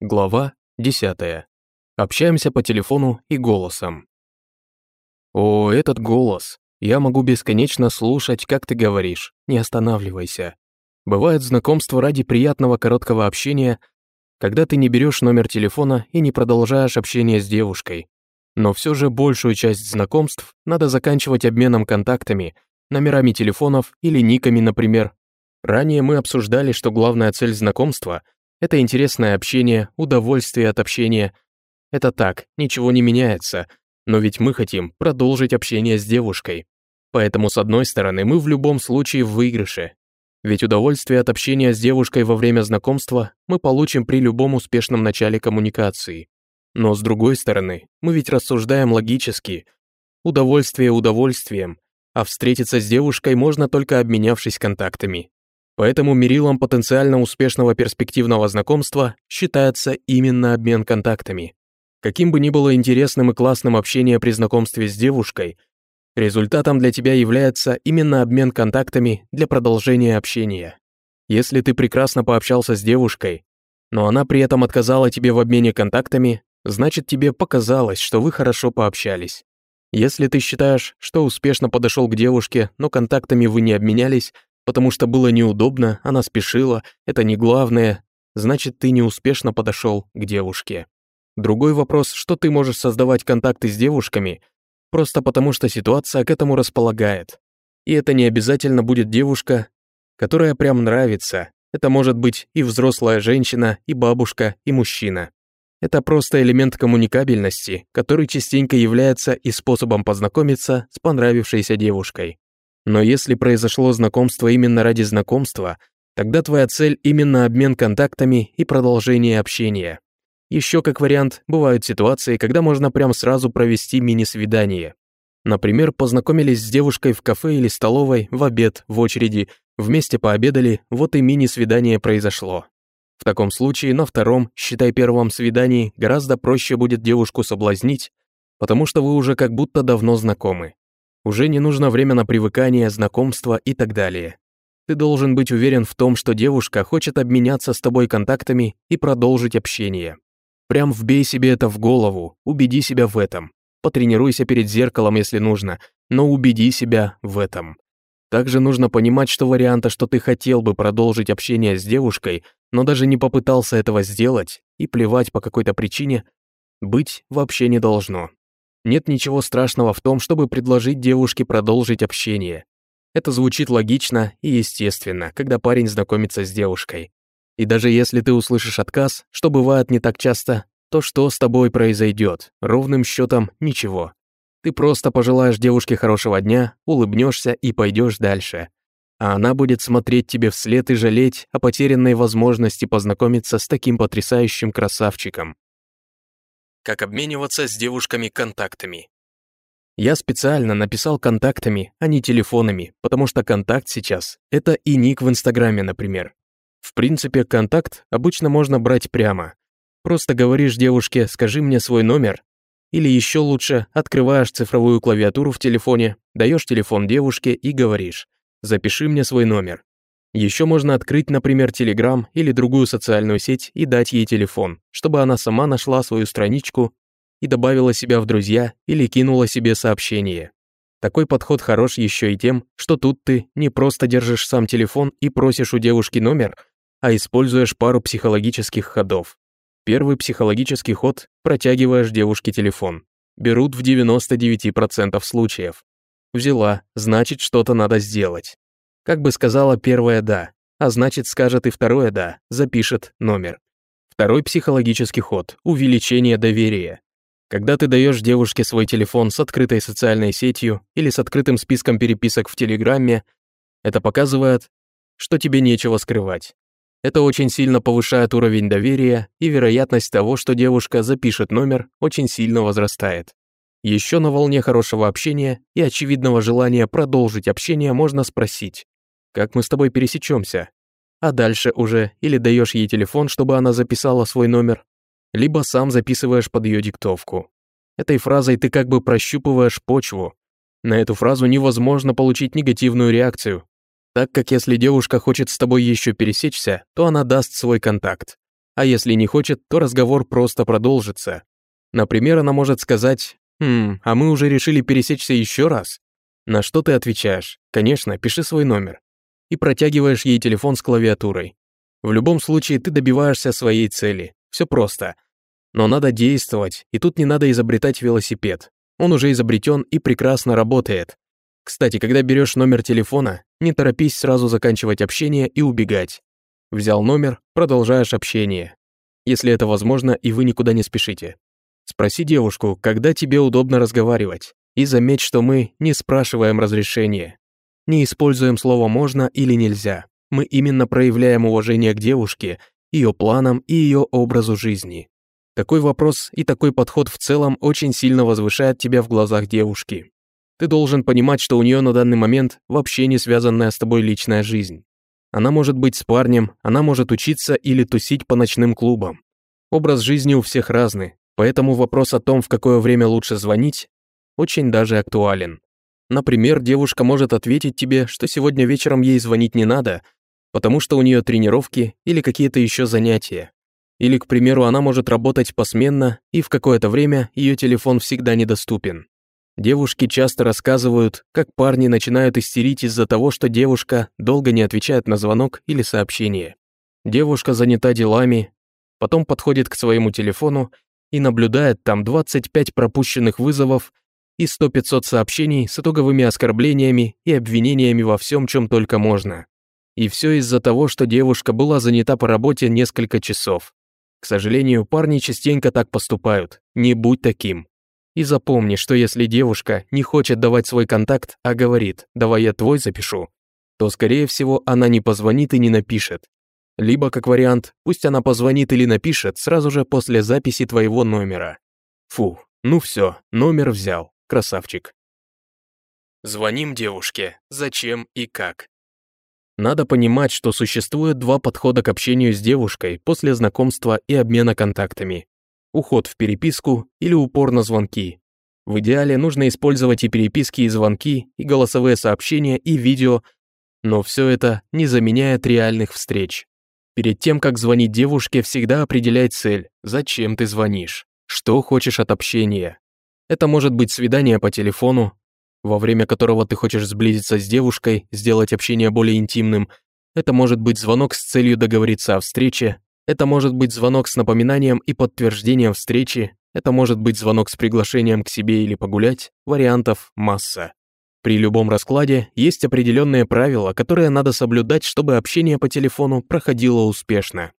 Глава 10. Общаемся по телефону и голосом. О, этот голос. Я могу бесконечно слушать, как ты говоришь. Не останавливайся. Бывает знакомство ради приятного короткого общения, когда ты не берешь номер телефона и не продолжаешь общение с девушкой. Но все же большую часть знакомств надо заканчивать обменом контактами, номерами телефонов или никами, например. Ранее мы обсуждали, что главная цель знакомства — это интересное общение, удовольствие от общения. Это так, ничего не меняется, но ведь мы хотим продолжить общение с девушкой. Поэтому, с одной стороны, мы в любом случае в выигрыше. Ведь удовольствие от общения с девушкой во время знакомства мы получим при любом успешном начале коммуникации. Но с другой стороны, мы ведь рассуждаем логически. Удовольствие удовольствием, а встретиться с девушкой можно только обменявшись контактами. Поэтому мерилом потенциально успешного перспективного знакомства считается именно обмен контактами. Каким бы ни было интересным и классным общение при знакомстве с девушкой, результатом для тебя является именно обмен контактами для продолжения общения. Если ты прекрасно пообщался с девушкой, но она при этом отказала тебе в обмене контактами, значит тебе показалось, что вы хорошо пообщались. Если ты считаешь, что успешно подошел к девушке, но контактами вы не обменялись, потому что было неудобно, она спешила, это не главное, значит, ты неуспешно подошел к девушке. Другой вопрос, что ты можешь создавать контакты с девушками, просто потому что ситуация к этому располагает. И это не обязательно будет девушка, которая прям нравится. Это может быть и взрослая женщина, и бабушка, и мужчина. Это просто элемент коммуникабельности, который частенько является и способом познакомиться с понравившейся девушкой. Но если произошло знакомство именно ради знакомства, тогда твоя цель именно обмен контактами и продолжение общения. Еще как вариант, бывают ситуации, когда можно прям сразу провести мини-свидание. Например, познакомились с девушкой в кафе или столовой, в обед, в очереди, вместе пообедали, вот и мини-свидание произошло. В таком случае на втором, считай первом свидании, гораздо проще будет девушку соблазнить, потому что вы уже как будто давно знакомы. Уже не нужно время на привыкание, знакомство и так далее. Ты должен быть уверен в том, что девушка хочет обменяться с тобой контактами и продолжить общение. Прям вбей себе это в голову, убеди себя в этом. Потренируйся перед зеркалом, если нужно, но убеди себя в этом. Также нужно понимать, что варианта, что ты хотел бы продолжить общение с девушкой, но даже не попытался этого сделать, и плевать по какой-то причине, быть вообще не должно. Нет ничего страшного в том, чтобы предложить девушке продолжить общение. Это звучит логично и естественно, когда парень знакомится с девушкой. И даже если ты услышишь отказ, что бывает не так часто, то что с тобой произойдет? Ровным счетом ничего. Ты просто пожелаешь девушке хорошего дня, улыбнешься и пойдешь дальше. А она будет смотреть тебе вслед и жалеть о потерянной возможности познакомиться с таким потрясающим красавчиком. Как обмениваться с девушками контактами. Я специально написал контактами, а не телефонами, потому что контакт сейчас — это и ник в Инстаграме, например. В принципе, контакт обычно можно брать прямо. Просто говоришь девушке «скажи мне свой номер», или еще лучше, открываешь цифровую клавиатуру в телефоне, даешь телефон девушке и говоришь «запиши мне свой номер». Еще можно открыть, например, Telegram или другую социальную сеть и дать ей телефон, чтобы она сама нашла свою страничку и добавила себя в друзья или кинула себе сообщение. Такой подход хорош еще и тем, что тут ты не просто держишь сам телефон и просишь у девушки номер, а используешь пару психологических ходов. Первый психологический ход – протягиваешь девушке телефон. Берут в 99% случаев. Взяла, значит, что-то надо сделать. Как бы сказала первое «да», а значит скажет и второе «да», запишет номер. Второй психологический ход – увеличение доверия. Когда ты даешь девушке свой телефон с открытой социальной сетью или с открытым списком переписок в Телеграме, это показывает, что тебе нечего скрывать. Это очень сильно повышает уровень доверия, и вероятность того, что девушка запишет номер, очень сильно возрастает. Еще на волне хорошего общения и очевидного желания продолжить общение можно спросить, как мы с тобой пересечемся. А дальше уже или даешь ей телефон, чтобы она записала свой номер, либо сам записываешь под ее диктовку. Этой фразой ты как бы прощупываешь почву. На эту фразу невозможно получить негативную реакцию, так как если девушка хочет с тобой еще пересечься, то она даст свой контакт. А если не хочет, то разговор просто продолжится. Например, она может сказать «Хм, а мы уже решили пересечься еще раз». На что ты отвечаешь? Конечно, пиши свой номер. И протягиваешь ей телефон с клавиатурой. В любом случае ты добиваешься своей цели. Все просто. Но надо действовать, и тут не надо изобретать велосипед. Он уже изобретен и прекрасно работает. Кстати, когда берешь номер телефона, не торопись сразу заканчивать общение и убегать. Взял номер, продолжаешь общение. Если это возможно и вы никуда не спешите. Спроси девушку, когда тебе удобно разговаривать. И заметь, что мы не спрашиваем разрешения. Не используем слово «можно» или «нельзя». Мы именно проявляем уважение к девушке, ее планам и ее образу жизни. Такой вопрос и такой подход в целом очень сильно возвышает тебя в глазах девушки. Ты должен понимать, что у нее на данный момент вообще не связанная с тобой личная жизнь. Она может быть с парнем, она может учиться или тусить по ночным клубам. Образ жизни у всех разный, поэтому вопрос о том, в какое время лучше звонить, очень даже актуален. Например, девушка может ответить тебе, что сегодня вечером ей звонить не надо, потому что у нее тренировки или какие-то еще занятия. Или, к примеру, она может работать посменно, и в какое-то время ее телефон всегда недоступен. Девушки часто рассказывают, как парни начинают истерить из-за того, что девушка долго не отвечает на звонок или сообщение. Девушка занята делами, потом подходит к своему телефону и наблюдает там 25 пропущенных вызовов и 100-500 сообщений с итоговыми оскорблениями и обвинениями во всем, чем только можно. И все из-за того, что девушка была занята по работе несколько часов. К сожалению, парни частенько так поступают. Не будь таким. И запомни, что если девушка не хочет давать свой контакт, а говорит «давай я твой запишу», то, скорее всего, она не позвонит и не напишет. Либо, как вариант, пусть она позвонит или напишет сразу же после записи твоего номера. Фу, ну все, номер взял, красавчик. Звоним девушке. Зачем и как? Надо понимать, что существует два подхода к общению с девушкой после знакомства и обмена контактами уход в переписку или упор на звонки. В идеале нужно использовать и переписки, и звонки, и голосовые сообщения, и видео, но все это не заменяет реальных встреч. Перед тем, как звонить девушке, всегда определяй цель, зачем ты звонишь, что хочешь от общения. Это может быть свидание по телефону, во время которого ты хочешь сблизиться с девушкой, сделать общение более интимным. Это может быть звонок с целью договориться о встрече, это может быть звонок с напоминанием и подтверждением встречи, это может быть звонок с приглашением к себе или погулять, вариантов масса. При любом раскладе есть определенные правила, которые надо соблюдать, чтобы общение по телефону проходило успешно.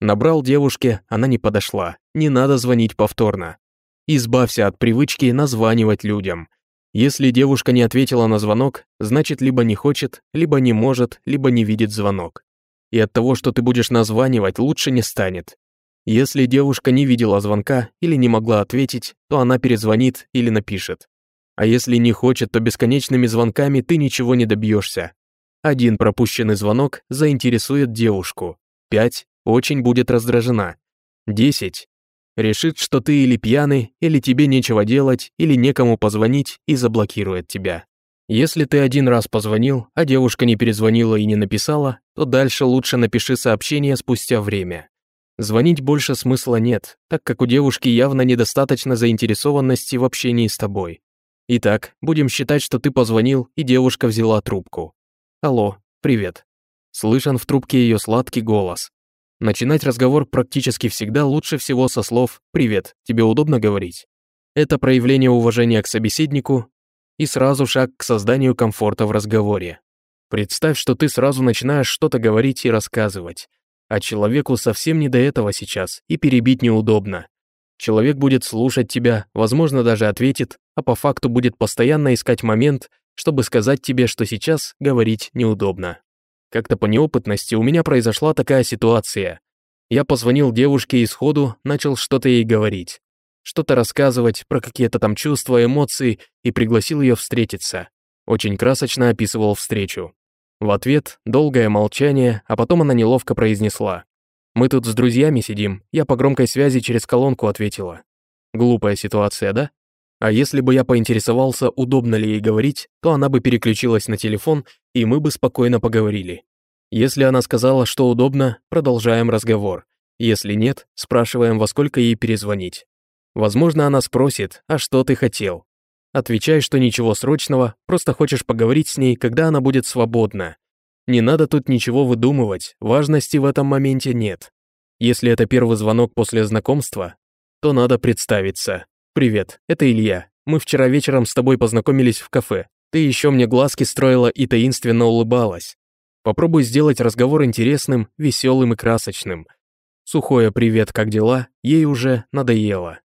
Набрал девушке, она не подошла, не надо звонить повторно. Избавься от привычки названивать людям. Если девушка не ответила на звонок, значит либо не хочет, либо не может, либо не видит звонок и от того, что ты будешь названивать, лучше не станет. Если девушка не видела звонка или не могла ответить, то она перезвонит или напишет. А если не хочет, то бесконечными звонками ты ничего не добьешься. Один пропущенный звонок заинтересует девушку. Пять очень будет раздражена. Десять решит, что ты или пьяный, или тебе нечего делать, или некому позвонить и заблокирует тебя. Если ты один раз позвонил, а девушка не перезвонила и не написала, то дальше лучше напиши сообщение спустя время. Звонить больше смысла нет, так как у девушки явно недостаточно заинтересованности в общении с тобой. Итак, будем считать, что ты позвонил, и девушка взяла трубку. Алло, привет. Слышен в трубке ее сладкий голос. Начинать разговор практически всегда лучше всего со слов «Привет, тебе удобно говорить?» Это проявление уважения к собеседнику и сразу шаг к созданию комфорта в разговоре. Представь, что ты сразу начинаешь что-то говорить и рассказывать, а человеку совсем не до этого сейчас, и перебить неудобно. Человек будет слушать тебя, возможно, даже ответит, а по факту будет постоянно искать момент, чтобы сказать тебе, что сейчас говорить неудобно. Как-то по неопытности у меня произошла такая ситуация. Я позвонил девушке и сходу начал что-то ей говорить что-то рассказывать про какие-то там чувства, эмоции и пригласил ее встретиться. Очень красочно описывал встречу. В ответ долгое молчание, а потом она неловко произнесла. «Мы тут с друзьями сидим, я по громкой связи через колонку ответила». Глупая ситуация, да? А если бы я поинтересовался, удобно ли ей говорить, то она бы переключилась на телефон, и мы бы спокойно поговорили. Если она сказала, что удобно, продолжаем разговор. Если нет, спрашиваем, во сколько ей перезвонить. Возможно, она спросит, а что ты хотел? Отвечай, что ничего срочного, просто хочешь поговорить с ней, когда она будет свободна. Не надо тут ничего выдумывать, важности в этом моменте нет. Если это первый звонок после знакомства, то надо представиться. «Привет, это Илья. Мы вчера вечером с тобой познакомились в кафе. Ты еще мне глазки строила и таинственно улыбалась. Попробуй сделать разговор интересным, веселым и красочным. Сухое «привет, как дела?» ей уже надоело.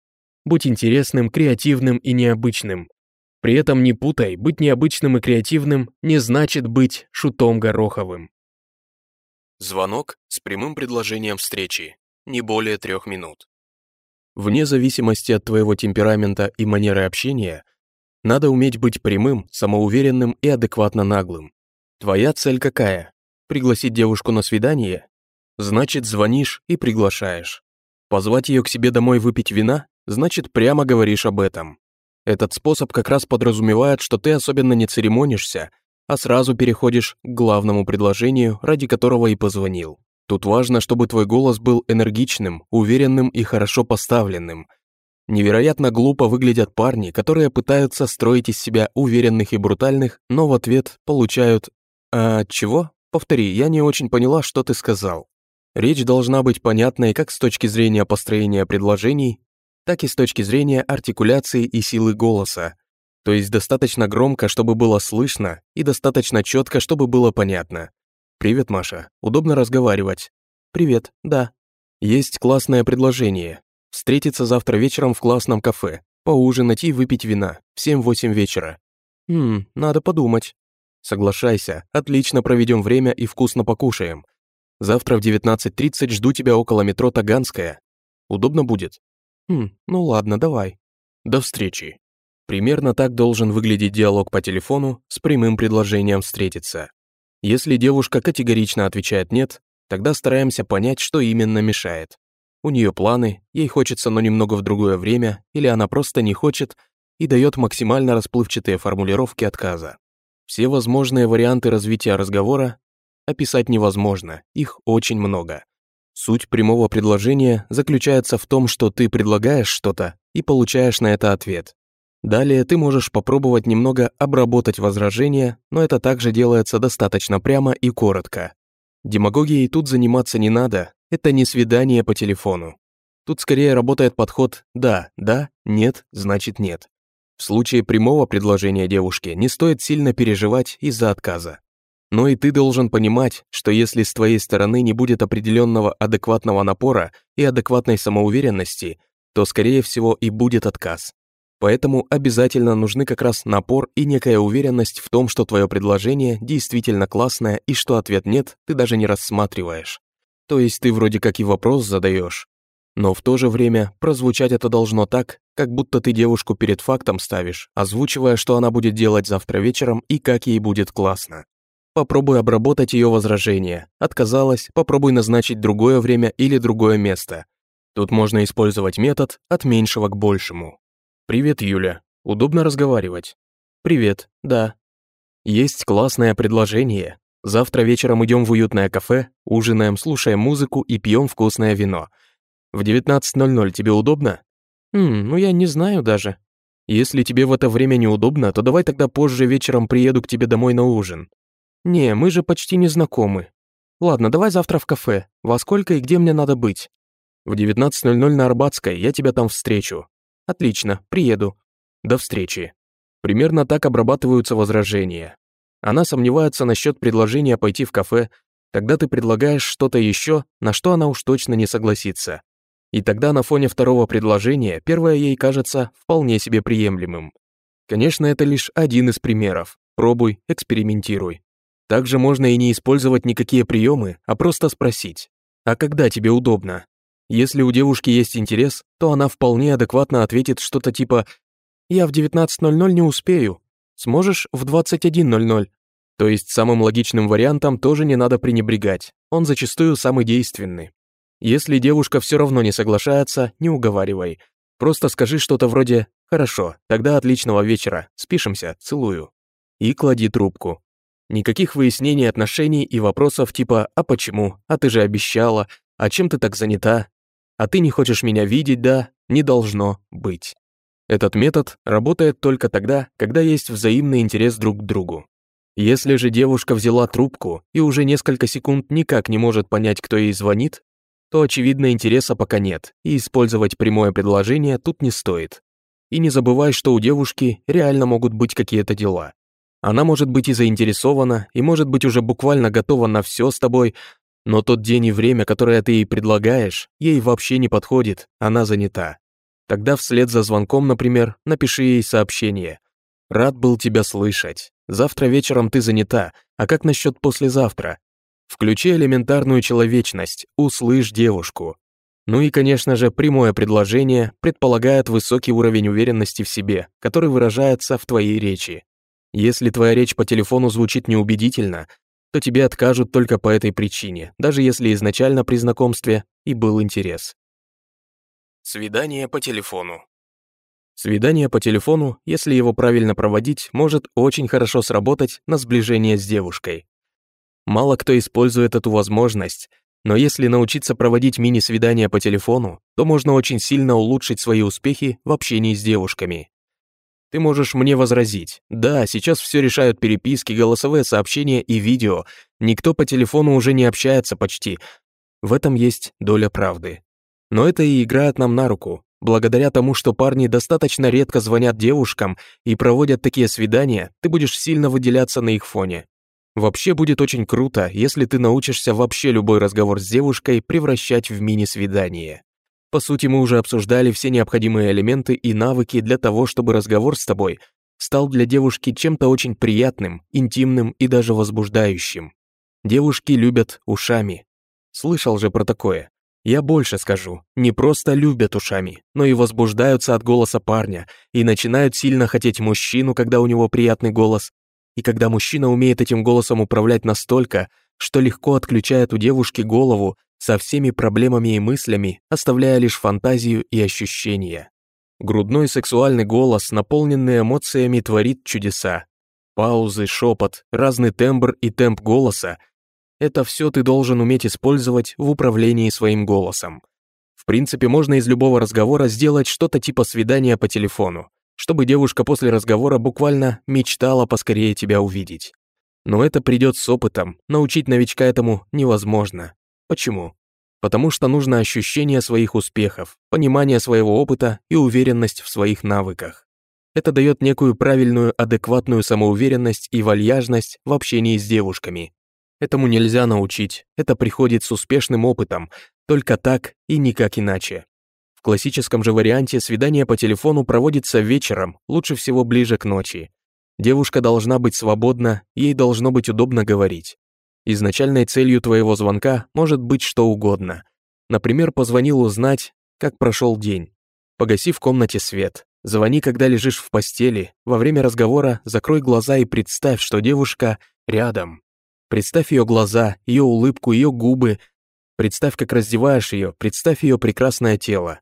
Будь интересным, креативным и необычным. При этом не путай, быть необычным и креативным не значит быть шутом Гороховым. Звонок с прямым предложением встречи. Не более трех минут. Вне зависимости от твоего темперамента и манеры общения, надо уметь быть прямым, самоуверенным и адекватно наглым. Твоя цель какая? Пригласить девушку на свидание? Значит, звонишь и приглашаешь. Позвать ее к себе домой выпить вина? Значит, прямо говоришь об этом. Этот способ как раз подразумевает, что ты особенно не церемонишься, а сразу переходишь к главному предложению, ради которого и позвонил. Тут важно, чтобы твой голос был энергичным, уверенным и хорошо поставленным. Невероятно глупо выглядят парни, которые пытаются строить из себя уверенных и брутальных, но в ответ получают «А чего? Повтори, я не очень поняла, что ты сказал». Речь должна быть понятной как с точки зрения построения предложений, так и с точки зрения артикуляции и силы голоса. То есть достаточно громко, чтобы было слышно, и достаточно четко, чтобы было понятно. «Привет, Маша. Удобно разговаривать?» «Привет, да». «Есть классное предложение. Встретиться завтра вечером в классном кафе, поужинать и выпить вина в 7-8 вечера». «Хм, надо подумать». «Соглашайся, отлично проведем время и вкусно покушаем. Завтра в 19.30 жду тебя около метро Таганская. Удобно будет?» «Хм, ну ладно, давай». До встречи. Примерно так должен выглядеть диалог по телефону с прямым предложением встретиться. Если девушка категорично отвечает «нет», тогда стараемся понять, что именно мешает. У нее планы, ей хочется, но немного в другое время, или она просто не хочет и дает максимально расплывчатые формулировки отказа. Все возможные варианты развития разговора описать невозможно, их очень много. Суть прямого предложения заключается в том, что ты предлагаешь что-то и получаешь на это ответ. Далее ты можешь попробовать немного обработать возражения, но это также делается достаточно прямо и коротко. Демагогией тут заниматься не надо, это не свидание по телефону. Тут скорее работает подход «да, да, нет, значит нет». В случае прямого предложения девушке не стоит сильно переживать из-за отказа. Но и ты должен понимать, что если с твоей стороны не будет определенного адекватного напора и адекватной самоуверенности, то, скорее всего, и будет отказ. Поэтому обязательно нужны как раз напор и некая уверенность в том, что твое предложение действительно классное и что ответ «нет» ты даже не рассматриваешь. То есть ты вроде как и вопрос задаешь, но в то же время прозвучать это должно так, как будто ты девушку перед фактом ставишь, озвучивая, что она будет делать завтра вечером и как ей будет классно. Попробуй обработать ее возражение. Отказалась, попробуй назначить другое время или другое место. Тут можно использовать метод от меньшего к большему. «Привет, Юля. Удобно разговаривать?» «Привет, да». «Есть классное предложение. Завтра вечером идем в уютное кафе, ужинаем, слушаем музыку и пьем вкусное вино. В 19.00 тебе удобно?» «Хм, ну я не знаю даже». «Если тебе в это время неудобно, то давай тогда позже вечером приеду к тебе домой на ужин. «Не, мы же почти не знакомы. Ладно, давай завтра в кафе. Во сколько и где мне надо быть?» «В 19.00 на Арбатской, я тебя там встречу». «Отлично, приеду. До встречи». Примерно так обрабатываются возражения. Она сомневается насчет предложения пойти в кафе, тогда ты предлагаешь что-то еще, на что она уж точно не согласится. И тогда на фоне второго предложения первое ей кажется вполне себе приемлемым. Конечно, это лишь один из примеров. Пробуй, экспериментируй. Также можно и не использовать никакие приемы, а просто спросить, а когда тебе удобно? Если у девушки есть интерес, то она вполне адекватно ответит что-то типа «Я в 19.00 не успею. Сможешь в 21.00?» То есть самым логичным вариантом тоже не надо пренебрегать, он зачастую самый действенный. Если девушка все равно не соглашается, не уговаривай. Просто скажи что-то вроде «Хорошо, тогда отличного вечера, спишемся, целую». И клади трубку. Никаких выяснений отношений и вопросов типа «а почему?», «а ты же обещала?», А чем ты так занята? А ты не хочешь меня видеть, да? Не должно быть. Этот метод работает только тогда, когда есть взаимный интерес друг к другу. Если же девушка взяла трубку и уже несколько секунд никак не может понять, кто ей звонит, то, очевидно, интереса пока нет, и использовать прямое предложение тут не стоит. И не забывай, что у девушки реально могут быть какие-то дела. Она может быть и заинтересована, и может быть уже буквально готова на все с тобой, но тот день и время, которое ты ей предлагаешь, ей вообще не подходит, она занята. Тогда вслед за звонком, например, напиши ей сообщение. «Рад был тебя слышать. Завтра вечером ты занята, а как насчет послезавтра? Включи элементарную человечность, услышь девушку. Ну и, конечно же, прямое предложение предполагает высокий уровень уверенности в себе, который выражается в твоей речи. Если твоя речь по телефону звучит неубедительно, то тебе откажут только по этой причине, даже если изначально при знакомстве и был интерес. Свидание по телефону. Свидание по телефону, если его правильно проводить, может очень хорошо сработать на сближение с девушкой. Мало кто использует эту возможность, но если научиться проводить мини-свидания по телефону, то можно очень сильно улучшить свои успехи в общении с девушками. Ты можешь мне возразить, да, сейчас все решают переписки, голосовые сообщения и видео, никто по телефону уже не общается почти. В этом есть доля правды. Но это и играет нам на руку, Благодаря тому, что парни достаточно редко звонят девушкам и проводят такие свидания, ты будешь сильно выделяться на их фоне. Вообще будет очень круто, если ты научишься вообще любой разговор с девушкой превращать в мини-свидание. По сути, мы уже обсуждали все необходимые элементы и навыки для того, чтобы разговор с тобой стал для девушки чем-то очень приятным, интимным и даже возбуждающим. Девушки любят ушами. Слышал же про такое. Я больше скажу, не просто любят ушами, но и возбуждаются от голоса парня и начинают сильно хотеть мужчину, когда у него приятный голос, и когда мужчина умеет этим голосом управлять настолько, что легко отключает у девушки голову со всеми проблемами и мыслями, оставляя лишь фантазию и ощущения. Грудной сексуальный голос, наполненный эмоциями, творит чудеса. Паузы, шепот, разный тембр и темп голоса это все ты должен уметь использовать в управлении своим голосом. В принципе, можно из любого разговора сделать что-то типа свидания по телефону, чтобы девушка после разговора буквально мечтала поскорее тебя увидеть. Но это придет с опытом, научить новичка этому невозможно. Почему? Потому что нужно ощущение своих успехов, понимание своего опыта и уверенность в своих навыках. Это дает некую правильную, адекватную самоуверенность и вальяжность в общении с девушками, Этому нельзя научить, это приходит с успешным опытом, только так и никак иначе. В классическом же варианте свидание по телефону проводится вечером, лучше всего ближе к ночи. Девушка должна быть свободна, ей должно быть удобно говорить. Изначальной целью твоего звонка может быть что угодно. Например, позвонил узнать, как прошел день. Погаси в комнате свет. Звони, когда лежишь в постели. Во время разговора закрой глаза и представь, что девушка рядом. Представь ее глаза, ее улыбку, ее губы. Представь, как раздеваешь ее, представь ее прекрасное тело.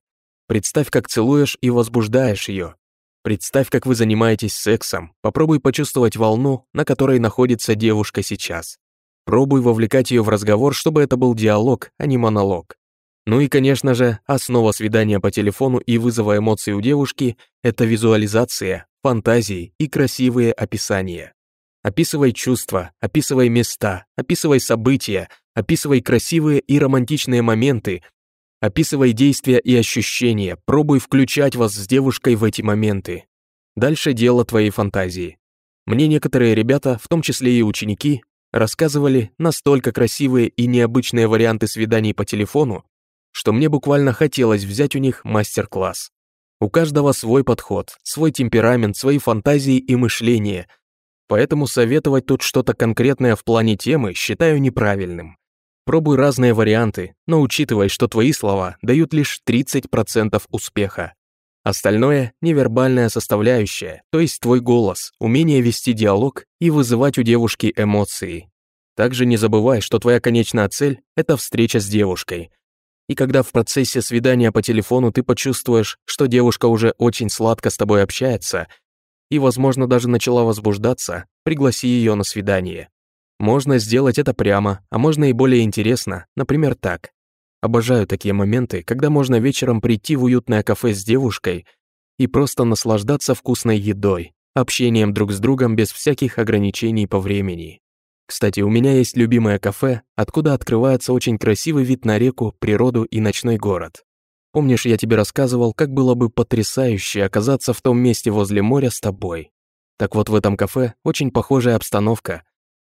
Представь, как целуешь и возбуждаешь ее. Представь, как вы занимаетесь сексом. Попробуй почувствовать волну, на которой находится девушка сейчас. Пробуй вовлекать ее в разговор, чтобы это был диалог, а не монолог. Ну и, конечно же, основа свидания по телефону и вызова эмоций у девушки – это визуализация, фантазии и красивые описания. Описывай чувства, описывай места, описывай события, описывай красивые и романтичные моменты, описывай действия и ощущения, пробуй включать вас с девушкой в эти моменты. Дальше дело твоей фантазии. Мне некоторые ребята, в том числе и ученики, рассказывали настолько красивые и необычные варианты свиданий по телефону, что мне буквально хотелось взять у них мастер-класс. У каждого свой подход, свой темперамент, свои фантазии и мышление, Поэтому советовать тут что-то конкретное в плане темы считаю неправильным. Пробуй разные варианты, но учитывай, что твои слова дают лишь 30% успеха. Остальное — невербальная составляющая, то есть твой голос, умение вести диалог и вызывать у девушки эмоции. Также не забывай, что твоя конечная цель — это встреча с девушкой. И когда в процессе свидания по телефону ты почувствуешь, что девушка уже очень сладко с тобой общается, и, возможно, даже начала возбуждаться, пригласи ее на свидание. Можно сделать это прямо, а можно и более интересно, например, так. Обожаю такие моменты, когда можно вечером прийти в уютное кафе с девушкой и просто наслаждаться вкусной едой, общением друг с другом без всяких ограничений по времени. Кстати, у меня есть любимое кафе, откуда открывается очень красивый вид на реку, природу и ночной город. Помнишь, я тебе рассказывал, как было бы потрясающе оказаться в том месте возле моря с тобой? Так вот, в этом кафе очень похожая обстановка.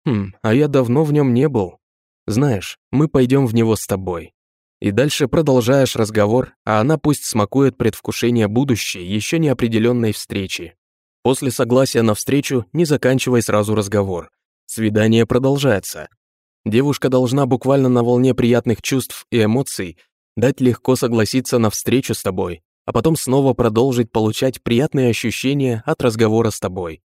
Хм, а я давно в нем не был. Знаешь, мы пойдем в него с тобой. И дальше продолжаешь разговор, а она пусть смакует предвкушение будущей, еще неопределенной встречи. После согласия на встречу не заканчивай сразу разговор. Свидание продолжается. Девушка должна буквально на волне приятных чувств и эмоций дать легко согласиться на встречу с тобой, а потом снова продолжить получать приятные ощущения от разговора с тобой.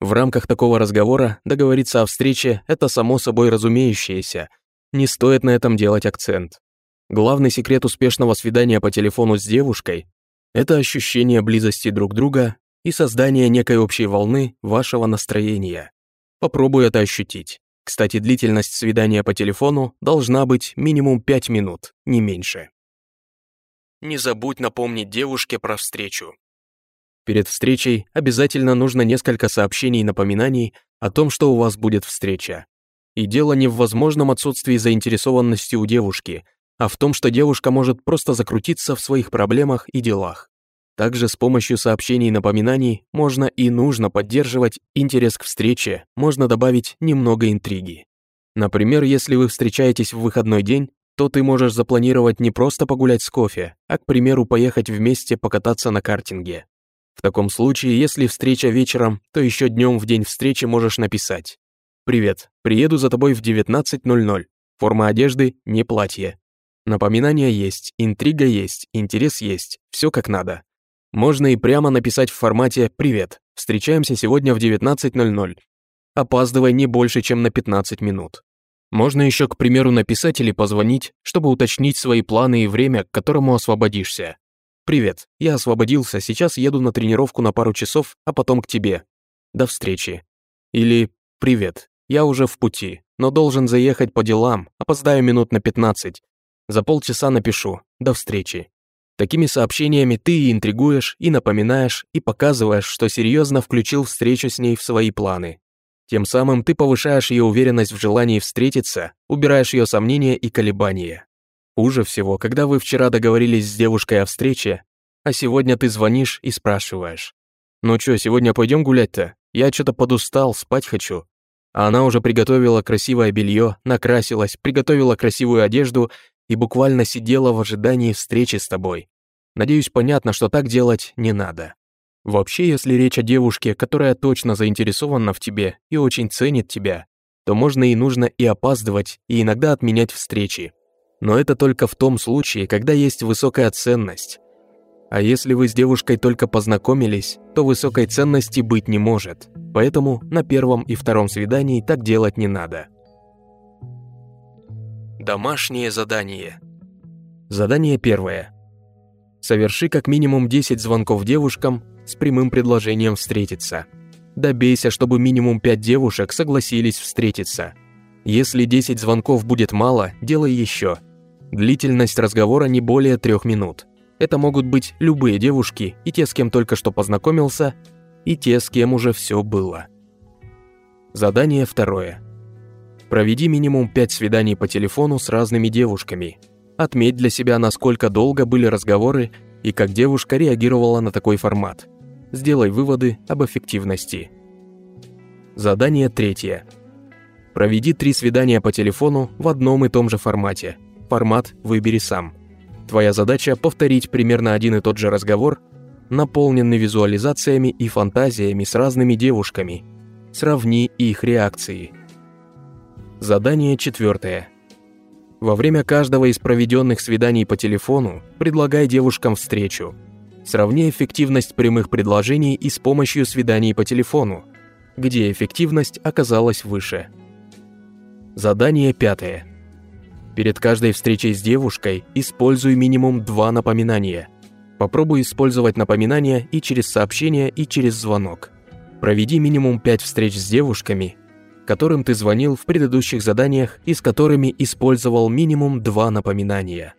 В рамках такого разговора договориться о встрече – это само собой разумеющееся. Не стоит на этом делать акцент. Главный секрет успешного свидания по телефону с девушкой – это ощущение близости друг друга и создание некой общей волны вашего настроения. Попробуй это ощутить. Кстати, длительность свидания по телефону должна быть минимум 5 минут, не меньше. Не забудь напомнить девушке про встречу. Перед встречей обязательно нужно несколько сообщений и напоминаний о том, что у вас будет встреча. И дело не в возможном отсутствии заинтересованности у девушки, а в том, что девушка может просто закрутиться в своих проблемах и делах. Также с помощью сообщений и напоминаний можно и нужно поддерживать интерес к встрече, можно добавить немного интриги. Например, если вы встречаетесь в выходной день, то ты можешь запланировать не просто погулять с кофе, а, к примеру, поехать вместе покататься на картинге. В таком случае, если встреча вечером, то еще днем в день встречи можешь написать «Привет, приеду за тобой в 19.00. Форма одежды – не платье. Напоминание есть, интрига есть, интерес есть, все как надо. Можно и прямо написать в формате «Привет, встречаемся сегодня в 19.00». Опаздывай не больше, чем на 15 минут. Можно еще, к примеру, написать или позвонить, чтобы уточнить свои планы и время, к которому освободишься. «Привет, я освободился, сейчас еду на тренировку на пару часов, а потом к тебе. До встречи». Или «Привет, я уже в пути, но должен заехать по делам, опоздаю минут на 15. За полчаса напишу. До встречи». Такими сообщениями ты и интригуешь, и напоминаешь, и показываешь, что серьезно включил встречу с ней в свои планы. Тем самым ты повышаешь ее уверенность в желании встретиться, убираешь ее сомнения и колебания. Хуже всего, когда вы вчера договорились с девушкой о встрече, а сегодня ты звонишь и спрашиваешь. «Ну чё, сегодня пойдем гулять-то? Я что-то подустал, спать хочу». А она уже приготовила красивое белье, накрасилась, приготовила красивую одежду и буквально сидела в ожидании встречи с тобой. Надеюсь, понятно, что так делать не надо. Вообще, если речь о девушке, которая точно заинтересована в тебе и очень ценит тебя, то можно и нужно и опаздывать, и иногда отменять встречи. Но это только в том случае, когда есть высокая ценность. А если вы с девушкой только познакомились, то высокой ценности быть не может. Поэтому на первом и втором свидании так делать не надо. Домашнее задание. Задание первое. Соверши как минимум 10 звонков девушкам с прямым предложением встретиться. Добейся, чтобы минимум 5 девушек согласились встретиться. Если 10 звонков будет мало, делай еще. Длительность разговора не более 3 минут. Это могут быть любые девушки, и те, с кем только что познакомился, и те, с кем уже все было. Задание второе. Проведи минимум 5 свиданий по телефону с разными девушками. Отметь для себя, насколько долго были разговоры и как девушка реагировала на такой формат. Сделай выводы об эффективности. Задание третье. Проведи три свидания по телефону в одном и том же формате. Формат выбери сам. Твоя задача – повторить примерно один и тот же разговор, наполненный визуализациями и фантазиями с разными девушками. Сравни их реакции. Задание четвертое. Во время каждого из проведенных свиданий по телефону предлагай девушкам встречу. Сравни эффективность прямых предложений и с помощью свиданий по телефону, где эффективность оказалась выше. Задание пятое. Перед каждой встречей с девушкой используй минимум два напоминания. Попробуй использовать напоминания и через сообщение, и через звонок. Проведи минимум 5 встреч с девушками которым ты звонил в предыдущих заданиях и с которыми использовал минимум два напоминания.